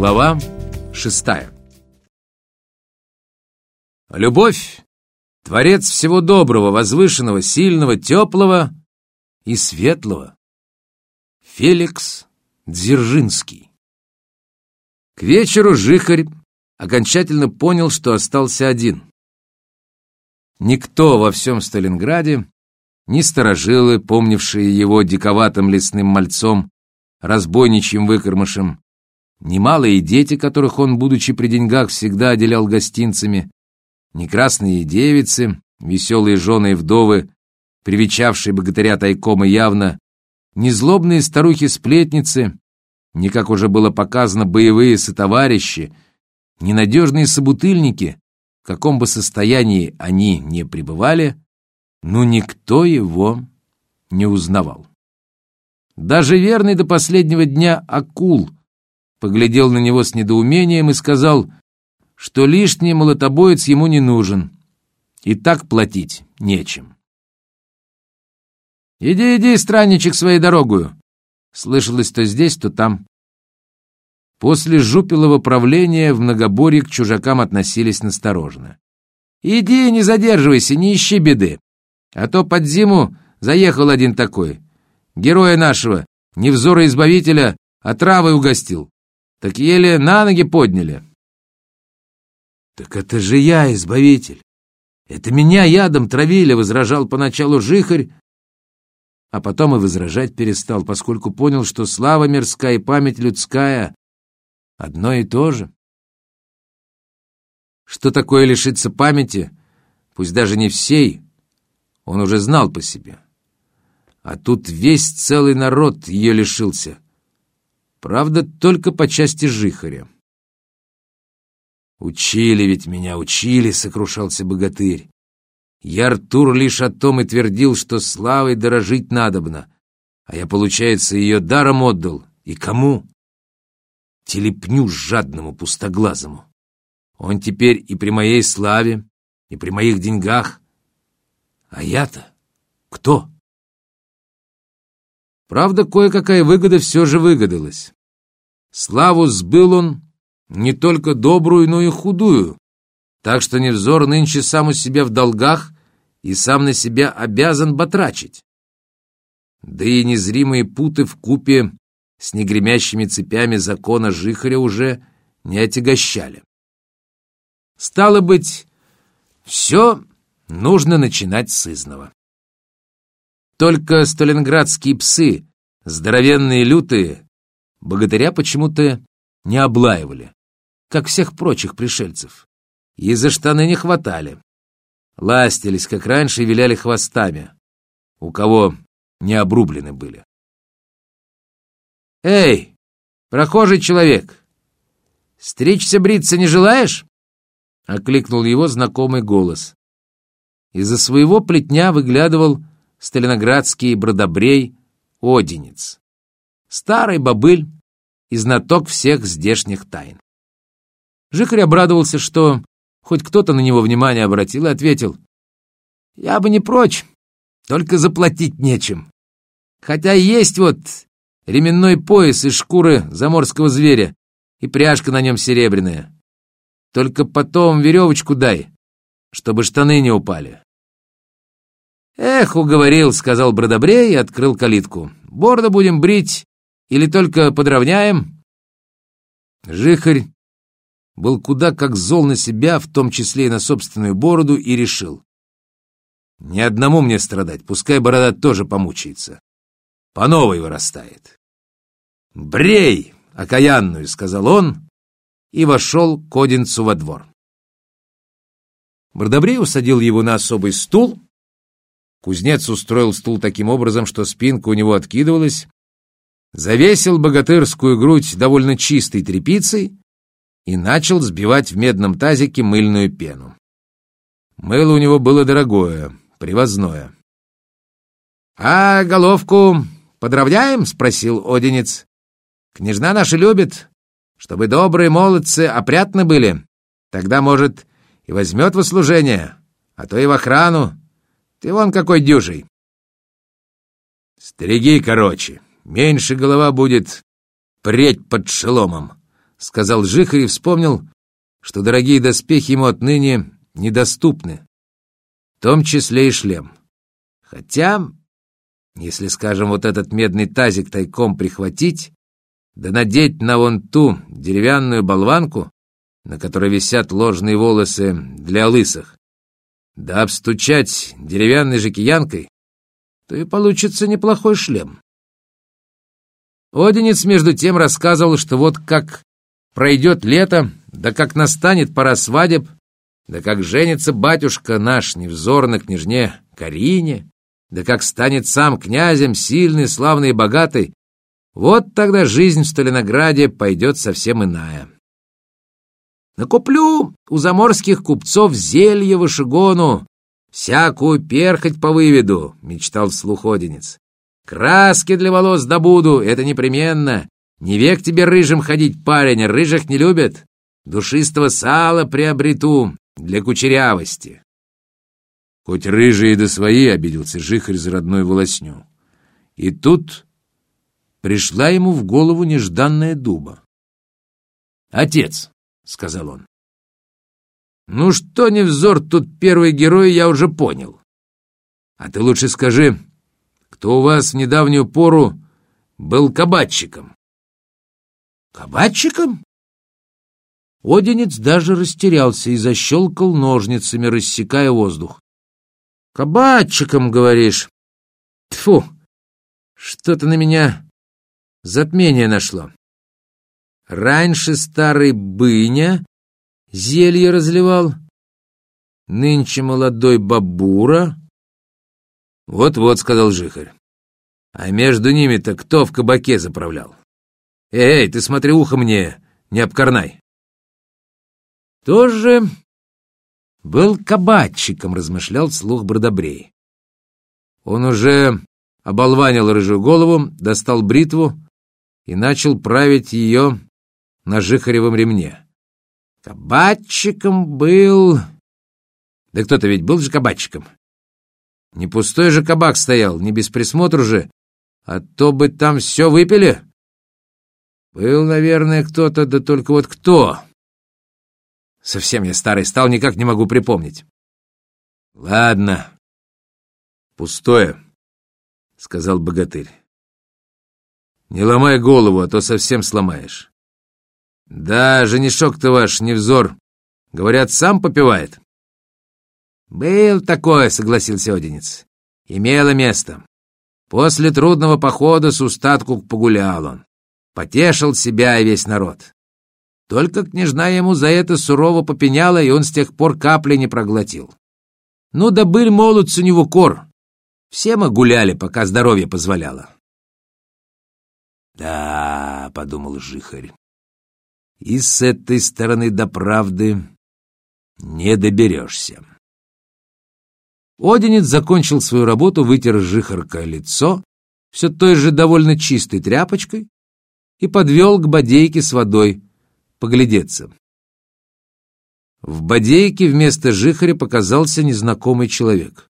Глава шестая Любовь — творец всего доброго, возвышенного, сильного, теплого и светлого. Феликс Дзержинский К вечеру Жихарь окончательно понял, что остался один. Никто во всем Сталинграде, ни сторожилы, помнившие его диковатым лесным мальцом, разбойничьим выкормышем, ни малые дети, которых он, будучи при деньгах, всегда отделял гостинцами, ни красные девицы, веселые жены и вдовы, привечавшие богатыря тайком и явно, ни злобные старухи-сплетницы, ни, как уже было показано, боевые сотоварищи, ни надежные собутыльники, в каком бы состоянии они не пребывали, но никто его не узнавал. Даже верный до последнего дня акул поглядел на него с недоумением и сказал, что лишний молотобоец ему не нужен, и так платить нечем. «Иди, иди, странничек, своей дорогою!» Слышалось то здесь, то там. После Жупилова правления в многоборье к чужакам относились настороженно. «Иди, не задерживайся, не ищи беды. А то под зиму заехал один такой. Героя нашего, невзора избавителя, отравой угостил. Так еле на ноги подняли». «Так это же я, избавитель. Это меня ядом травили», — возражал поначалу жихарь, а потом и возражать перестал, поскольку понял, что слава мирская и память людская Одно и то же. Что такое лишиться памяти, пусть даже не всей, он уже знал по себе. А тут весь целый народ ее лишился. Правда, только по части жихаря. «Учили ведь меня, учили», — сокрушался богатырь. «Я, Артур, лишь о том и твердил, что славой дорожить надобно, а я, получается, ее даром отдал. И кому?» телепню жадному пустоглазому. Он теперь и при моей славе, и при моих деньгах. А я-то кто? Правда, кое-какая выгода все же выгодалась. Славу сбыл он не только добрую, но и худую, так что Невзор нынче сам у себя в долгах и сам на себя обязан батрачить. Да и незримые путы в купе с негремящими цепями закона Жихаря уже не отягощали. Стало быть, все нужно начинать с изного. Только сталинградские псы, здоровенные лютые, богатыря почему-то не облаивали, как всех прочих пришельцев, и за штаны не хватали. Ластились, как раньше, и виляли хвостами, у кого не обрублены были. «Эй, прохожий человек! Стричься бриться не желаешь?» — окликнул его знакомый голос. Из-за своего плетня выглядывал сталиноградский бродобрей Одинец. Старый бобыль и знаток всех здешних тайн. Жихарь обрадовался, что хоть кто-то на него внимание обратил, и ответил, «Я бы не прочь, только заплатить нечем. Хотя есть вот ременной пояс из шкуры заморского зверя и пряжка на нем серебряная. Только потом веревочку дай, чтобы штаны не упали. «Эх, уговорил», — сказал Бродобрей и открыл калитку. «Бороду будем брить или только подровняем?» Жихарь был куда как зол на себя, в том числе и на собственную бороду, и решил. «Ни одному мне страдать, пускай борода тоже помучается. По новой вырастает». «Брей, окаянную!» — сказал он и вошел к Одинцу во двор. Бродобрей усадил его на особый стул. Кузнец устроил стул таким образом, что спинка у него откидывалась, завесил богатырскую грудь довольно чистой тряпицей и начал сбивать в медном тазике мыльную пену. Мыло у него было дорогое, привозное. — А головку подровняем? — спросил Одинец. Княжна наша любит, чтобы добрые молодцы опрятны были. Тогда, может, и возьмет в услужение, а то и в охрану. Ты вон какой дюжий. Стриги короче, меньше голова будет преть под шеломом, сказал Жихарь и вспомнил, что дорогие доспехи ему отныне недоступны, в том числе и шлем. Хотя, если, скажем, вот этот медный тазик тайком прихватить, да надеть на вон ту деревянную болванку, на которой висят ложные волосы для лысых, да обстучать деревянной же киянкой, то и получится неплохой шлем. Одинец, между тем, рассказывал, что вот как пройдет лето, да как настанет пора свадеб, да как женится батюшка наш невзор на княжне Карине, да как станет сам князем, сильный, славный и богатый, вот тогда жизнь в Сталинограде пойдет совсем иная. Накуплю у заморских купцов зелье вышигону, всякую перхоть повыведу, — мечтал вслух Одинец. Краски для волос добуду, это непременно. Не век тебе рыжим ходить, парень, рыжих не любят. Душистого сала приобрету для кучерявости. Хоть рыжие да свои, — обиделся жихарь за родной волосню. И тут пришла ему в голову нежданная дуба. «Отец», — сказал он, — «ну что не взор тут первый герой, я уже понял. А ты лучше скажи, кто у вас в недавнюю пору был кабачиком?» «Кабачиком?» Одинец даже растерялся и защелкал ножницами, рассекая воздух. «Кабачиком, говоришь? Тфу! Что-то на меня затмение нашло. Раньше старый быня зелье разливал, нынче молодой бабура. Вот-вот, — сказал Жихарь. А между ними-то кто в кабаке заправлял? Эй, ты смотри, ухо мне не обкорнай. Тоже был кабачиком, размышлял слух Бродобрей. Он уже оболванил рыжую голову, достал бритву и начал править ее на жихаревом ремне. Кабачиком был... Да кто-то ведь был же кабачиком. Не пустой же кабак стоял, не без присмотру же, а то бы там все выпили. Был, наверное, кто-то, да только вот кто. Совсем я старый стал, никак не могу припомнить. Ладно, пустое, — сказал богатырь. Не ломай голову, а то совсем сломаешь. Да, женишок-то ваш, невзор, говорят, сам попивает. Был такое, согласился Одинец. Имело место. После трудного похода с устатку погулял он. Потешил себя и весь народ. Только княжна ему за это сурово попеняла, и он с тех пор капли не проглотил. Ну да быль молодц у него кор. Все мы гуляли, пока здоровье позволяло. «Да», — подумал Жихарь, — «и с этой стороны до правды не доберешься». Одинец закончил свою работу, вытер Жихарка лицо, все той же довольно чистой тряпочкой, и подвел к бодейке с водой поглядеться. В бодейке вместо Жихаря показался незнакомый человек.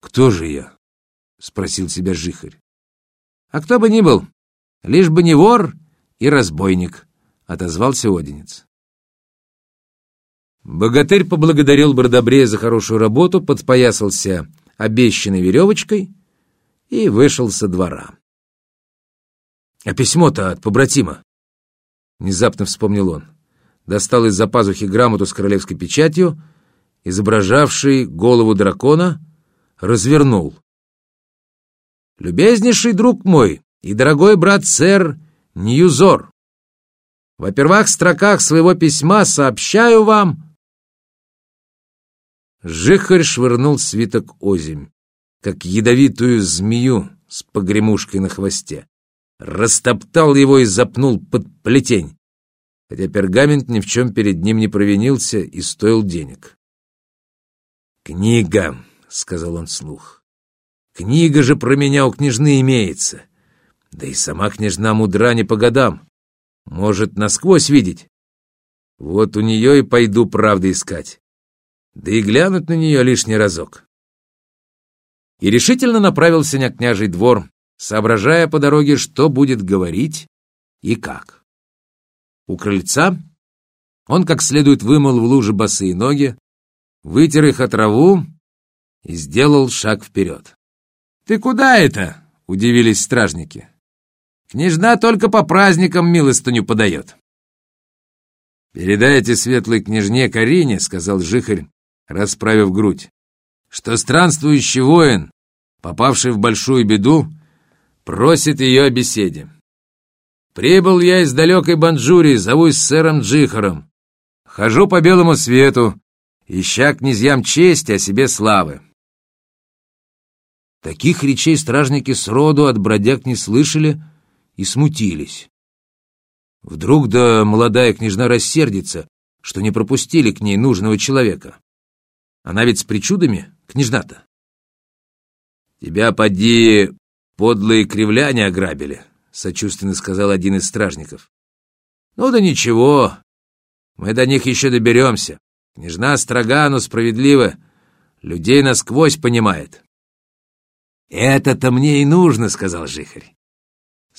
«Кто же я?» — спросил себя Жихарь. А кто бы ни был, лишь бы не вор и разбойник, — отозвался Одинец. Богатырь поблагодарил Бродобрея за хорошую работу, подпоясался обещанной веревочкой и вышел со двора. «А письмо-то от побратима!» Внезапно вспомнил он. Достал из-за пазухи грамоту с королевской печатью, изображавший голову дракона, развернул. Любезнейший друг мой и дорогой брат сэр Ньюзор, во первых строках своего письма сообщаю вам... Жихарь швырнул свиток озимь, как ядовитую змею с погремушкой на хвосте. Растоптал его и запнул под плетень, хотя пергамент ни в чем перед ним не провинился и стоил денег. «Книга», — сказал он вслух. Книга же про меня у княжны имеется. Да и сама княжна мудра не по годам. Может, насквозь видеть. Вот у нее и пойду правды искать. Да и глянуть на нее лишний разок. И решительно направился на княжий двор, соображая по дороге, что будет говорить и как. У крыльца он как следует вымыл в луже босые ноги, вытер их от траву и сделал шаг вперед. «Ты куда это?» — удивились стражники. «Княжна только по праздникам милостыню подает». «Передайте светлой княжне Карине», — сказал Жихарь, расправив грудь, «что странствующий воин, попавший в большую беду, просит ее о беседе. Прибыл я из далекой Банджурии, зовусь сэром Джихаром. Хожу по белому свету, ища князьям чести, о себе славы. Таких речей стражники сроду от бродяг не слышали и смутились. Вдруг да молодая княжна рассердится, что не пропустили к ней нужного человека. Она ведь с причудами, княжна-то. Тебя, поди, подлые кривляне ограбили, — сочувственно сказал один из стражников. Ну да ничего, мы до них еще доберемся. Княжна строга, но справедлива, людей насквозь понимает. «Это-то мне и нужно», — сказал Жихарь.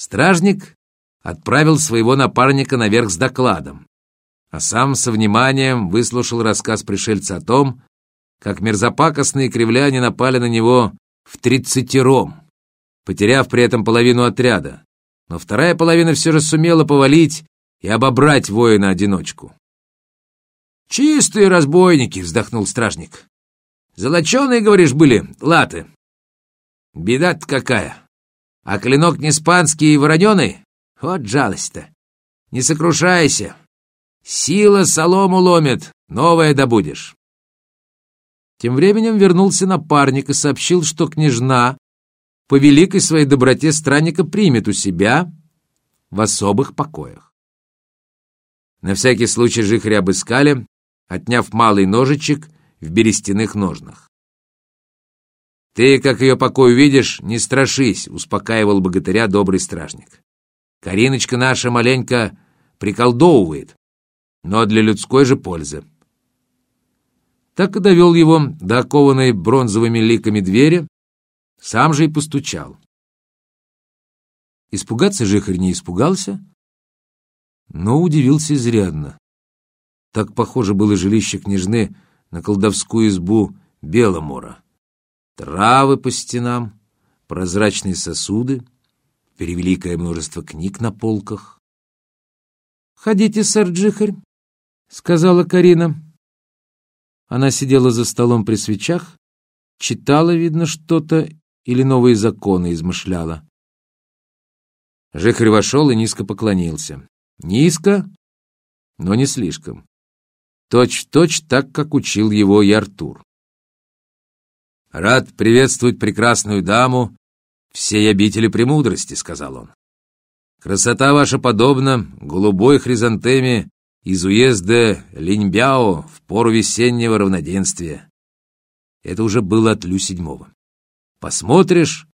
Стражник отправил своего напарника наверх с докладом, а сам со вниманием выслушал рассказ пришельца о том, как мерзопакостные кривляне напали на него в тридцатером, потеряв при этом половину отряда, но вторая половина все же сумела повалить и обобрать воина-одиночку. «Чистые разбойники!» — вздохнул стражник. «Золоченые, говоришь, были латы?» Беда-то какая. А клинок не спанский и вороненый? Вот жалость-то. Не сокрушайся. Сила солому ломит, новое добудешь. Тем временем вернулся напарник и сообщил, что княжна по великой своей доброте странника примет у себя в особых покоях. На всякий случай жихаря обыскали, отняв малый ножичек в берестяных ножнах. «Ты, как ее покой увидишь, не страшись», — успокаивал богатыря добрый стражник. «Кариночка наша маленько приколдовывает, но для людской же пользы». Так и довел его до окованной бронзовыми ликами двери, сам же и постучал. Испугаться жихарь не испугался, но удивился изрядно. Так похоже было жилище княжны на колдовскую избу Беломора. Травы по стенам, прозрачные сосуды, перевеликое множество книг на полках. «Ходите, сэр Джихарь», — сказала Карина. Она сидела за столом при свечах, читала, видно, что-то или новые законы измышляла. Жихарь вошел и низко поклонился. Низко, но не слишком. Точь-в-точь так, как учил его и Артур. «Рад приветствовать прекрасную даму всей обители премудрости», — сказал он. «Красота ваша подобна голубой хризантеме из уезда Линьбяо в пору весеннего равноденствия». Это уже было от Лю седьмого. Посмотришь,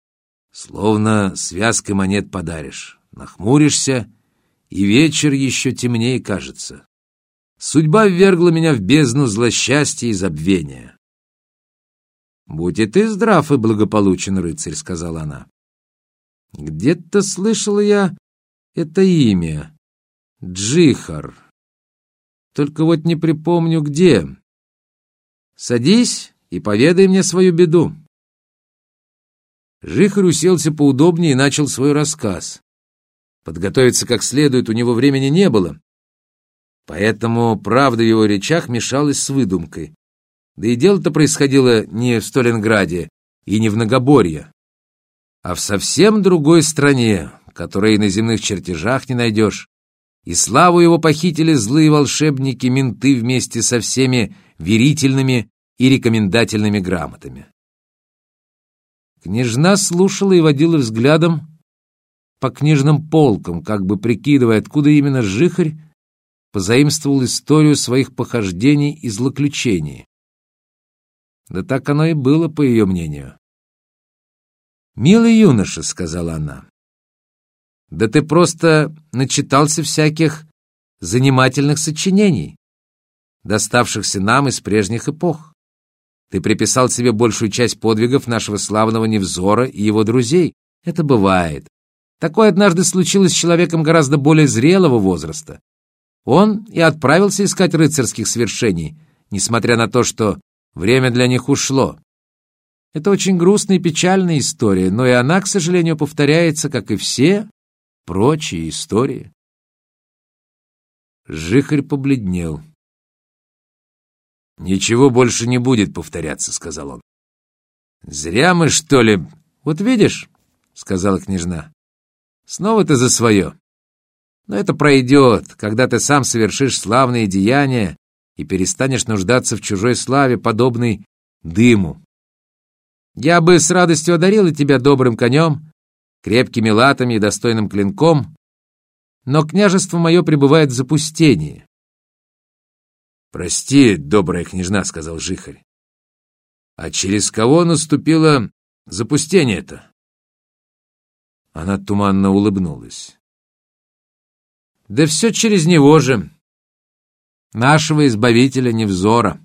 словно связкой монет подаришь, нахмуришься, и вечер еще темнее кажется. Судьба ввергла меня в бездну злосчастья и забвения. «Будь и ты здрав и благополучен, рыцарь», — сказала она. «Где-то слышала я это имя. Джихар. Только вот не припомню, где. Садись и поведай мне свою беду». Жихарь уселся поудобнее и начал свой рассказ. Подготовиться как следует у него времени не было, поэтому правда в его речах мешалась с выдумкой. Да и дело-то происходило не в Сталинграде и не в Нагоборье, а в совсем другой стране, которой на земных чертежах не найдешь. И славу его похитили злые волшебники-менты вместе со всеми верительными и рекомендательными грамотами. Княжна слушала и водила взглядом по книжным полкам, как бы прикидывая, откуда именно Жихарь позаимствовал историю своих похождений и злоключений. Да так оно и было, по ее мнению. «Милый юноша», — сказала она, — «да ты просто начитался всяких занимательных сочинений, доставшихся нам из прежних эпох. Ты приписал себе большую часть подвигов нашего славного Невзора и его друзей. Это бывает. Такое однажды случилось с человеком гораздо более зрелого возраста. он и отправился искать рыцарских свершений, несмотря на то, что время для них ушло. Это очень грустная и печальная история, но и она, к сожалению, повторяется, как и все прочие истории. Жихарь побледнел. «Ничего больше не будет повторяться», — сказал он. «Зря мы, что ли...» «Вот видишь», — сказала княжна, — «снова ты за свое. Но это пройдет, когда ты сам совершишь славные деяния и перестанешь нуждаться в чужой славе, подобной дыму. Я бы с радостью одарила тебя добрым конем, крепкими латами и достойным клинком, но княжество мое пребывает в запустении. «Прости, добрая княжна», — сказал Жихарь. «А через кого наступило запустение-то?» Она туманно улыбнулась. «Да все через него же, нашего избавителя Невзора.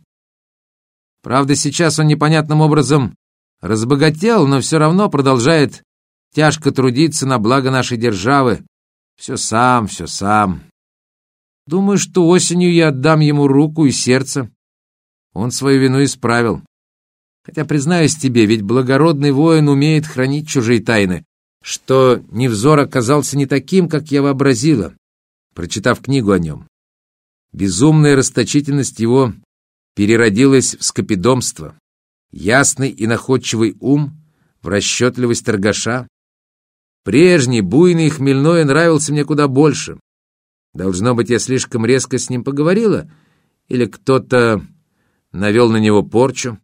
Правда, сейчас он непонятным образом разбогател, но все равно продолжает тяжко трудиться на благо нашей державы, все сам, все сам. Думаю, что осенью я отдам ему руку и сердце. Он свою вину исправил. Хотя, признаюсь тебе, ведь благородный воин умеет хранить чужие тайны, что Невзор оказался не таким, как я вообразила, прочитав книгу о нем. Безумная расточительность его переродилась в скопидомство, ясный и находчивый ум в расчетливость торгаша, Прежний, буйный и хмельной нравился мне куда больше. Должно быть, я слишком резко с ним поговорила, или кто-то навел на него порчу.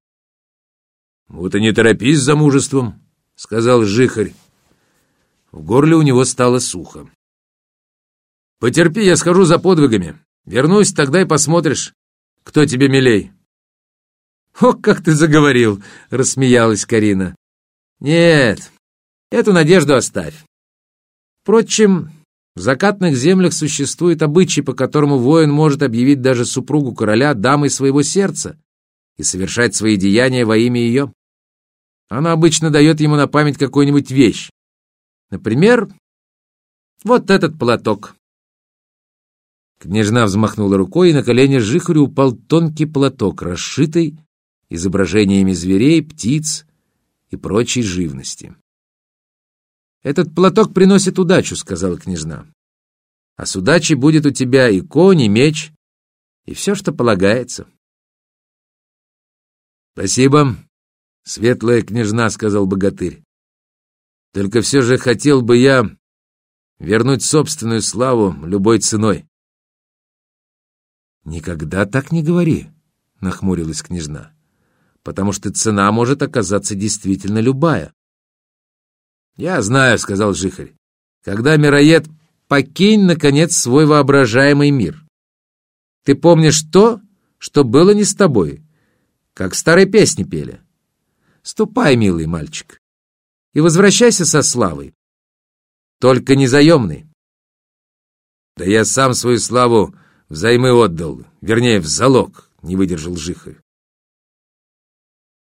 — Вот и не торопись с замужеством, — сказал Жихарь. В горле у него стало сухо. — Потерпи, я схожу за подвигами. Вернусь, тогда и посмотришь, кто тебе милей. — О, как ты заговорил! — рассмеялась Карина. — Нет, Эту надежду оставь. Впрочем, в закатных землях существует обычай, по которому воин может объявить даже супругу короля дамой своего сердца и совершать свои деяния во имя ее. Она обычно дает ему на память какую-нибудь вещь. Например, вот этот платок. Княжна взмахнула рукой, и на колени Жихарю упал тонкий платок, расшитый изображениями зверей, птиц и прочей живности. «Этот платок приносит удачу», — сказала княжна. «А с удачей будет у тебя и конь, и меч, и все, что полагается». «Спасибо, светлая княжна», — сказал богатырь. «Только все же хотел бы я вернуть собственную славу любой ценой». «Никогда так не говори», — нахмурилась княжна, «потому что цена может оказаться действительно любая. «Я знаю», — сказал Жихарь. «Когда мироед, покинь, наконец, свой воображаемый мир. Ты помнишь то, что было не с тобой, как старые песни пели. Ступай, милый мальчик, и возвращайся со славой. Только не заемный». «Да я сам свою славу взаймы отдал, вернее, в залог», — не выдержал Жихарь.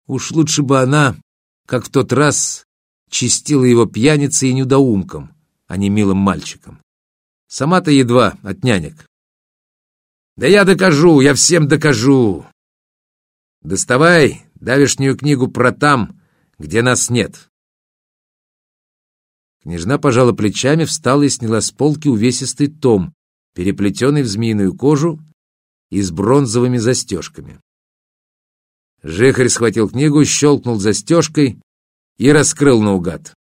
«Уж лучше бы она, как в тот раз, чистила его пьяницей и недоумком, а не милым мальчиком. Сама-то едва от нянек. «Да я докажу, я всем докажу!» «Доставай давешнюю книгу про там, где нас нет!» Княжна пожала плечами, встала и сняла с полки увесистый том, переплетенный в змеиную кожу и с бронзовыми застежками. Жихарь схватил книгу, щелкнул застежкой, и раскрыл наугад.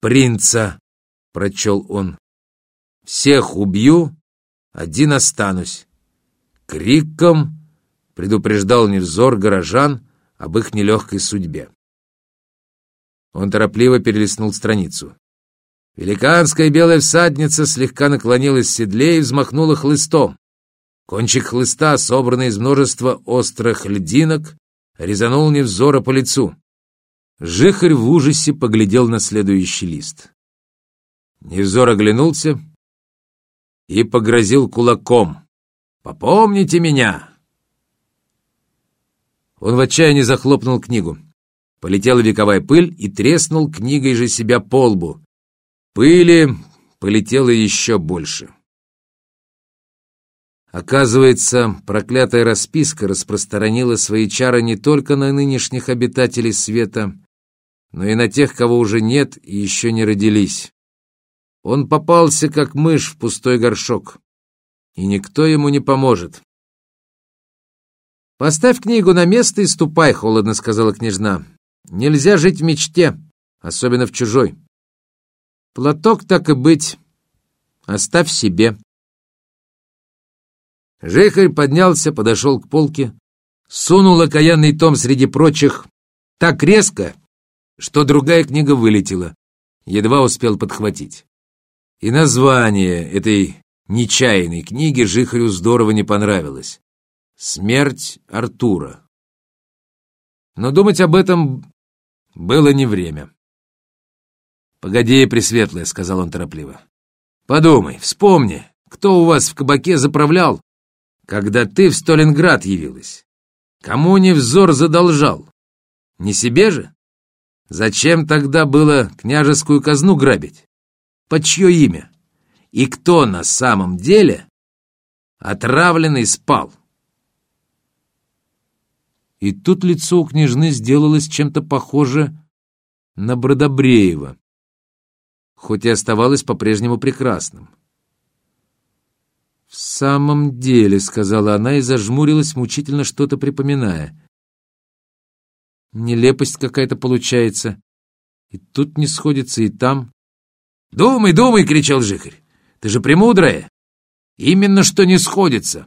«Принца!» — прочел он. «Всех убью, один останусь». Криком предупреждал невзор горожан об их нелегкой судьбе. Он торопливо перелистнул страницу. Великанская белая всадница слегка наклонилась в седле и взмахнула хлыстом. Кончик хлыста, собранный из множества острых льдинок, резанул невзора по лицу. Жихарь в ужасе поглядел на следующий лист. Невзор оглянулся и погрозил кулаком. «Попомните меня!» Он в отчаянии захлопнул книгу. Полетела вековая пыль и треснул книгой же себя по лбу. Пыли полетело еще больше. Оказывается, проклятая расписка распространила свои чары не только на нынешних обитателей света, но и на тех, кого уже нет и еще не родились. Он попался, как мышь в пустой горшок, и никто ему не поможет. «Поставь книгу на место и ступай», — холодно сказала княжна. «Нельзя жить в мечте, особенно в чужой. Платок, так и быть, оставь себе». Жихарь поднялся, подошел к полке, сунул окаянный том среди прочих так резко, что другая книга вылетела. Едва успел подхватить. И название этой нечаянной книги Жихарю здорово не понравилось. «Смерть Артура». Но думать об этом было не время. «Погоди, Пресветлая», — сказал он торопливо. «Подумай, вспомни, кто у вас в кабаке заправлял когда ты в Сталинград явилась? Кому невзор задолжал? Не себе же? Зачем тогда было княжескую казну грабить? Под чье имя? И кто на самом деле отравленный спал? И тут лицо у княжны сделалось чем-то похоже на Бродобреева, хоть и оставалось по-прежнему прекрасным. «В самом деле», — сказала она и зажмурилась, мучительно что-то припоминая. «Нелепость какая-то получается. И тут не сходится, и там». «Думай, думай!» — кричал Жихарь. «Ты же премудрая! Именно что не сходится!»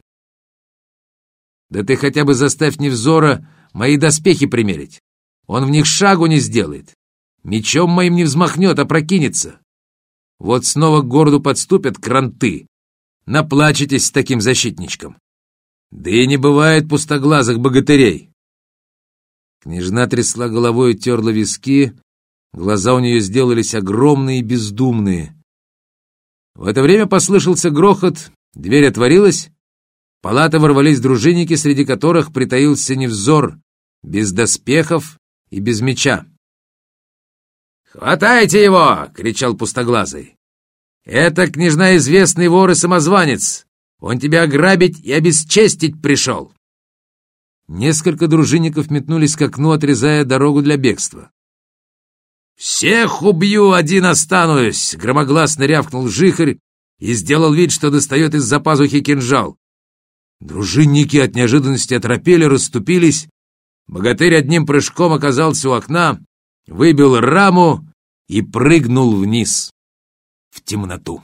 «Да ты хотя бы заставь Невзора мои доспехи примерить. Он в них шагу не сделает. Мечом моим не взмахнет, а прокинется. Вот снова к городу подступят кранты, наплачетесь с таким защитничком. Да и не бывает пустоглазых богатырей. Княжна трясла головой и терла виски, глаза у нее сделались огромные и бездумные. В это время послышался грохот, дверь отворилась, в палату ворвались дружинники, среди которых притаился невзор, без доспехов и без меча. «Хватайте его!» — кричал пустоглазый. «Это, княжна, известный вор и самозванец. Он тебя ограбить и обесчестить пришел». Несколько дружинников метнулись к окну, отрезая дорогу для бегства. «Всех убью, один останусь!» — громогласно рявкнул жихарь и сделал вид, что достает из-за пазухи кинжал. Дружинники от неожиданности оторопели, расступились. Богатырь одним прыжком оказался у окна, выбил раму и прыгнул вниз в темноту.